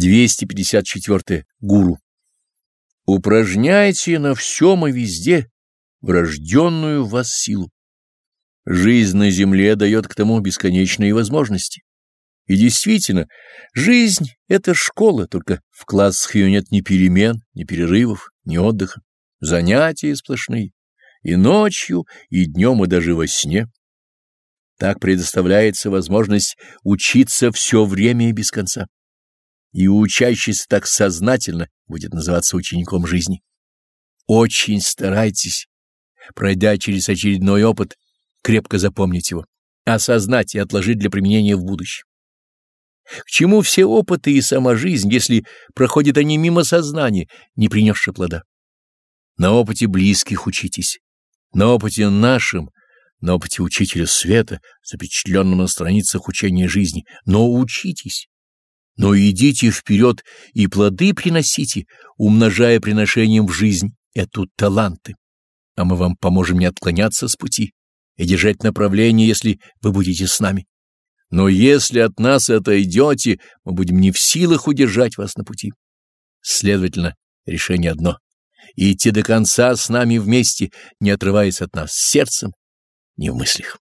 254. Гуру. Упражняйте на всем и везде врожденную в вас силу. Жизнь на земле дает к тому бесконечные возможности. И действительно, жизнь — это школа, только в классах ее нет ни перемен, ни перерывов, ни отдыха. Занятия сплошные. И ночью, и днем, и даже во сне. Так предоставляется возможность учиться все время и без конца. И учащийся так сознательно будет называться учеником жизни. Очень старайтесь, пройдя через очередной опыт, крепко запомнить его, осознать и отложить для применения в будущем. К чему все опыты и сама жизнь, если проходят они мимо сознания, не принесши плода? На опыте близких учитесь, на опыте нашем, на опыте учителя света, запечатленном на страницах учения жизни, но учитесь. Но идите вперед и плоды приносите, умножая приношением в жизнь эту таланты. А мы вам поможем не отклоняться с пути и держать направление, если вы будете с нами. Но если от нас отойдете, мы будем не в силах удержать вас на пути. Следовательно, решение одно — идти до конца с нами вместе, не отрываясь от нас сердцем, не в мыслях.